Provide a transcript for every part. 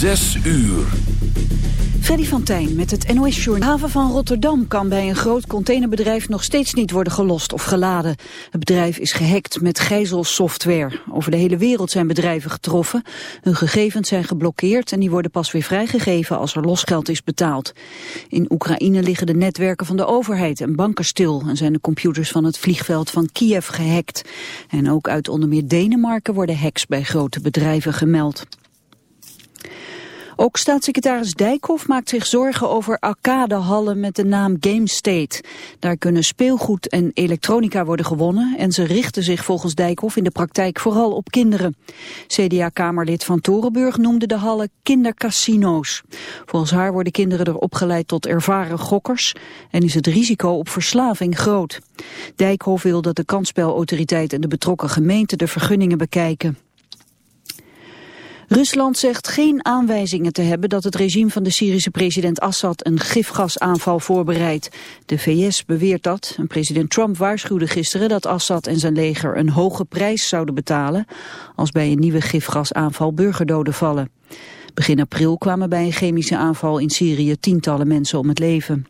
Zes uur. Freddy van Tijn met het NOS Journal. Haven van Rotterdam kan bij een groot containerbedrijf nog steeds niet worden gelost of geladen. Het bedrijf is gehackt met gijzelsoftware. Over de hele wereld zijn bedrijven getroffen. Hun gegevens zijn geblokkeerd en die worden pas weer vrijgegeven als er losgeld is betaald. In Oekraïne liggen de netwerken van de overheid en banken stil en zijn de computers van het vliegveld van Kiev gehackt. En ook uit onder meer Denemarken worden hacks bij grote bedrijven gemeld. Ook staatssecretaris Dijkhoff maakt zich zorgen over arcadehallen met de naam Game State. Daar kunnen speelgoed en elektronica worden gewonnen en ze richten zich volgens Dijkhoff in de praktijk vooral op kinderen. CDA-kamerlid van Torenburg noemde de hallen kindercasino's. Volgens haar worden kinderen er opgeleid tot ervaren gokkers en is het risico op verslaving groot. Dijkhoff wil dat de kansspelautoriteit en de betrokken gemeente de vergunningen bekijken. Rusland zegt geen aanwijzingen te hebben dat het regime van de Syrische president Assad een gifgasaanval voorbereidt. De VS beweert dat en president Trump waarschuwde gisteren dat Assad en zijn leger een hoge prijs zouden betalen als bij een nieuwe gifgasaanval burgerdoden vallen. Begin april kwamen bij een chemische aanval in Syrië tientallen mensen om het leven.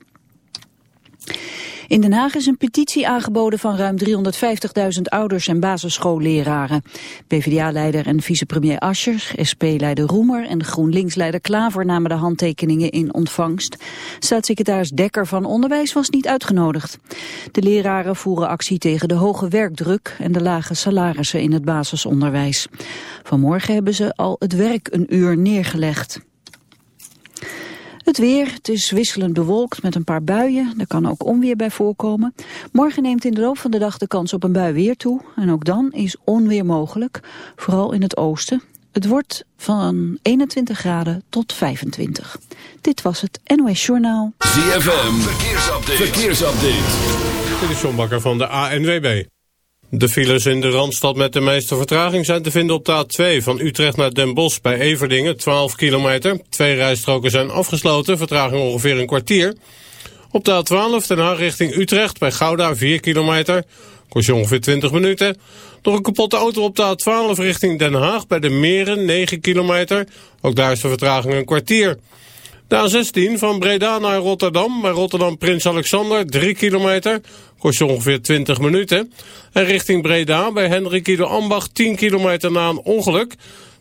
In Den Haag is een petitie aangeboden van ruim 350.000 ouders en basisschoolleraren. PvdA-leider en vicepremier Ascher, SP-leider Roemer en GroenLinks-leider Klaver namen de handtekeningen in ontvangst. Staatssecretaris Dekker van Onderwijs was niet uitgenodigd. De leraren voeren actie tegen de hoge werkdruk en de lage salarissen in het basisonderwijs. Vanmorgen hebben ze al het werk een uur neergelegd. Het weer, het is wisselend bewolkt met een paar buien. Er kan ook onweer bij voorkomen. Morgen neemt in de loop van de dag de kans op een bui weer toe. En ook dan is onweer mogelijk, vooral in het oosten. Het wordt van 21 graden tot 25. Dit was het NOS Journaal. ZFM, verkeersupdate. verkeersupdate. Dit is John Bakker van de ANWB. De files in de Randstad met de meeste vertraging zijn te vinden op de A2 van Utrecht naar Den Bosch bij Everdingen, 12 kilometer. Twee rijstroken zijn afgesloten, vertraging ongeveer een kwartier. Op de A12 Den Haag richting Utrecht bij Gouda 4 kilometer, kost je ongeveer 20 minuten. Nog een kapotte auto op de A12 richting Den Haag bij de Meren 9 kilometer, ook daar is de vertraging een kwartier. De A16 van Breda naar Rotterdam, bij Rotterdam Prins Alexander, 3 kilometer, kost ongeveer 20 minuten. En richting Breda, bij Hendrik Ido Ambach, 10 kilometer na een ongeluk.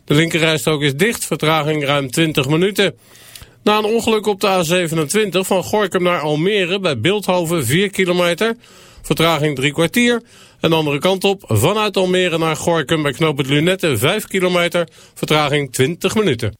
De linkerrijstrook is dicht, vertraging ruim 20 minuten. Na een ongeluk op de A27 van Gorkum naar Almere, bij Beeldhoven, 4 kilometer, vertraging 3 kwartier. En de andere kant op, vanuit Almere naar Gorkum bij knooppunt Lunette, 5 kilometer, vertraging 20 minuten.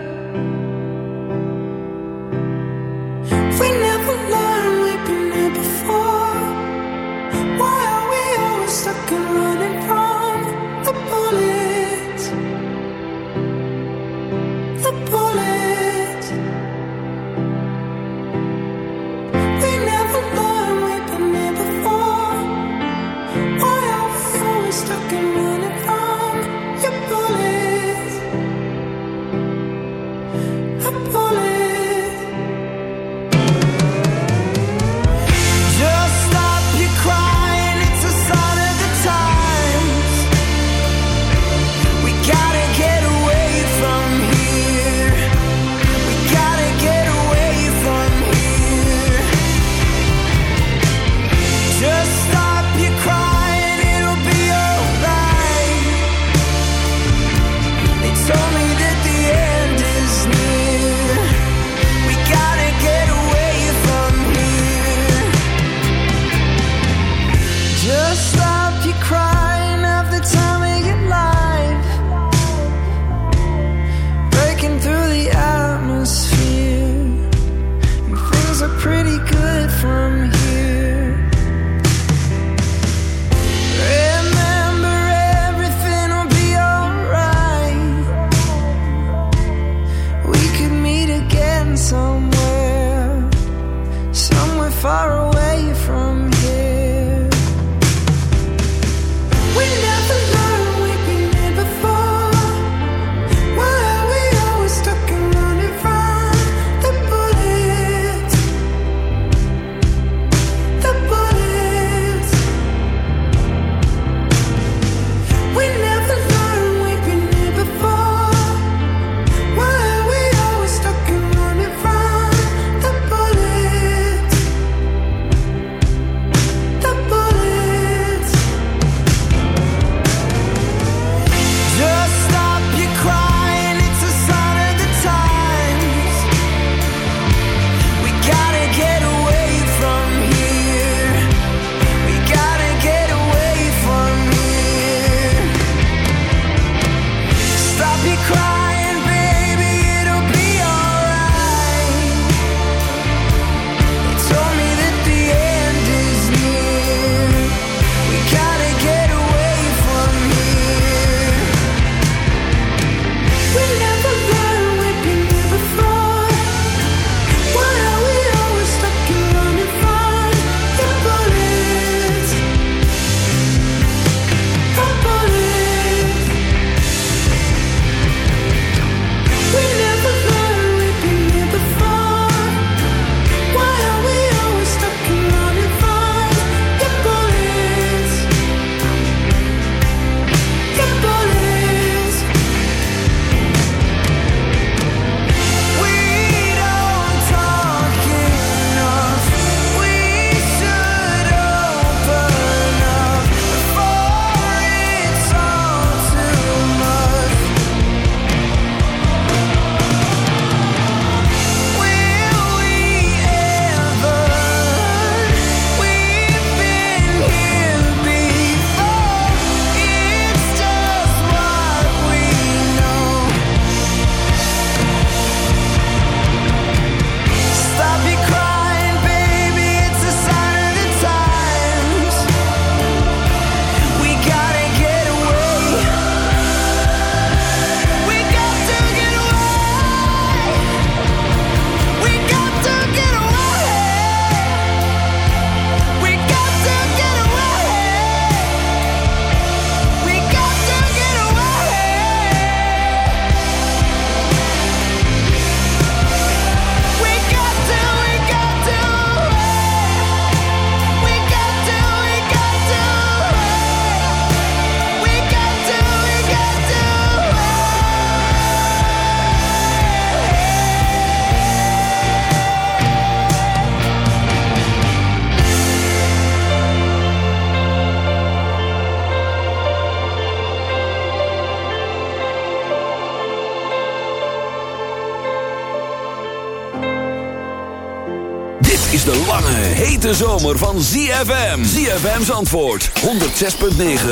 hete zomer van ZFM. ZFM's antwoord 106.9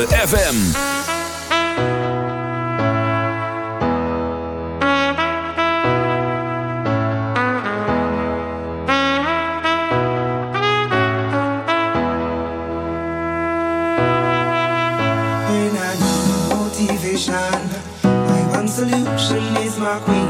FM. When I need motivation, my one solution is my queen.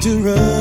to run.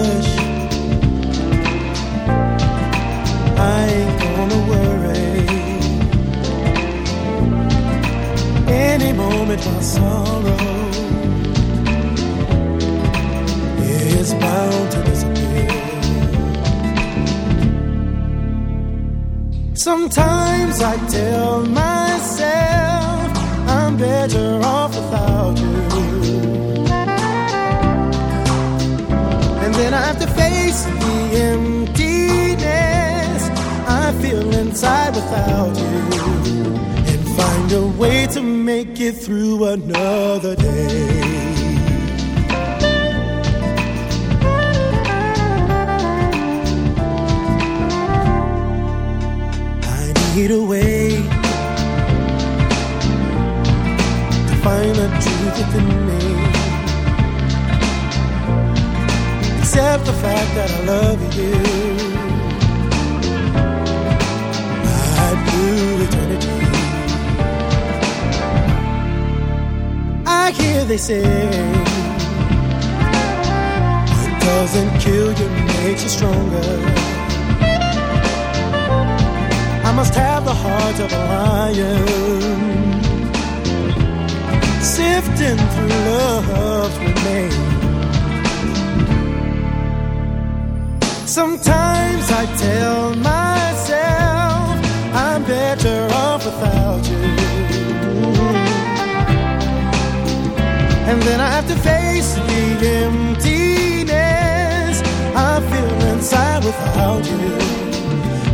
around you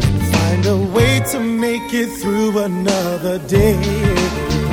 and find a way to make it through another day.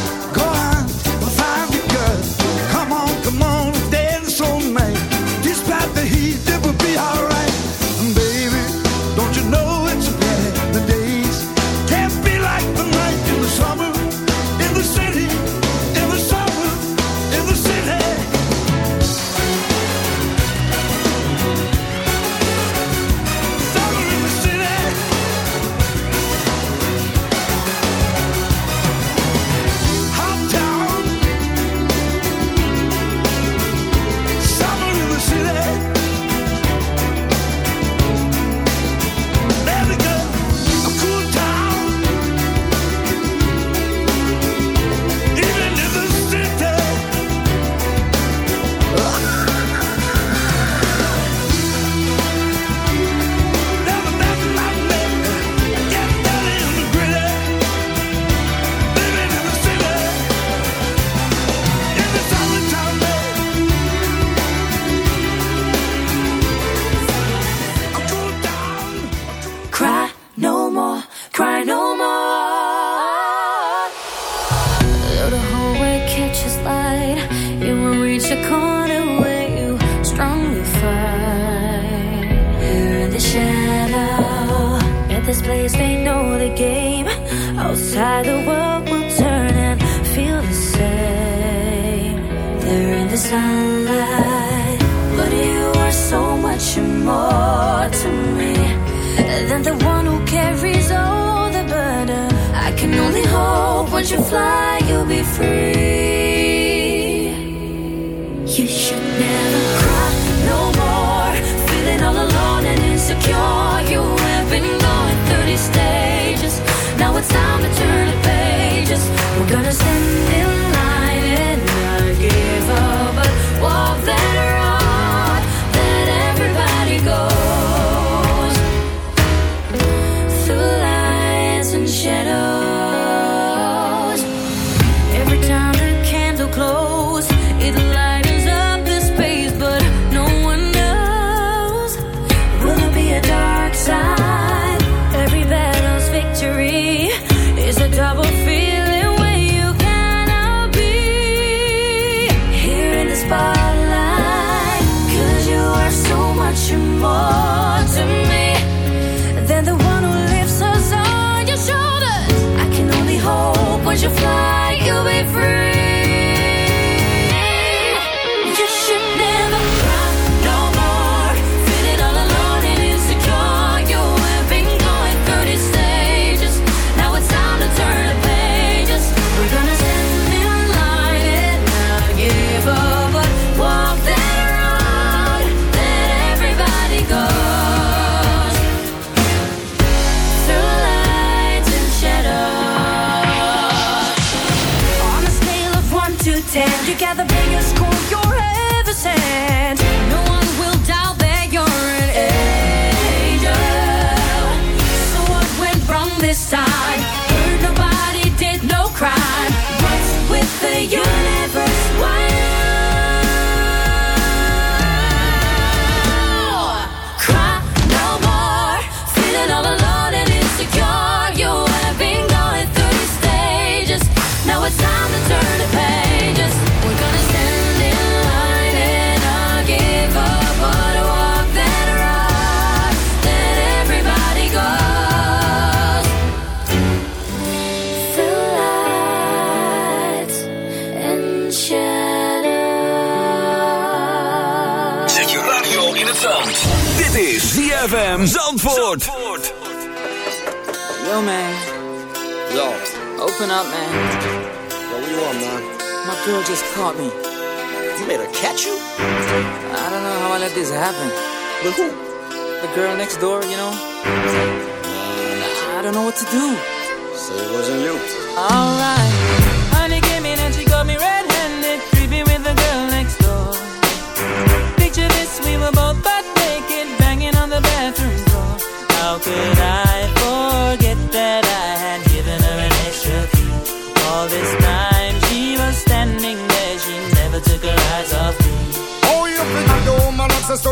Zandvoort. Yo, man. Yo, Open up, man. yo, what you want, man? My girl just caught me. You made her catch you? I don't know how I let this happen. With who? The girl next door, you know? I don't know what to do. Say it wasn't you. Alright. Honey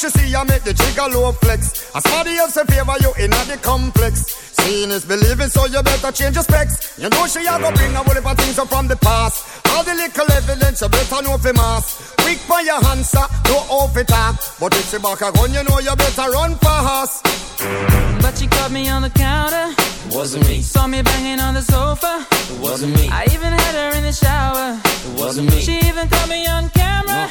never used to see you make the trigger low flex. As somebody else in favor you in the complex. Seeing is believing, so you better change your specs. You know she a go bring a whole heap of things up from the past. All the little evidence you better know for mass. Quick for your answer, no off it talk. But if she back a gun, you know you better run fast. But she caught me on the counter. Wasn't me. Saw me banging on the sofa. It wasn't me. I even had her in the shower. It wasn't me. She even caught me on camera.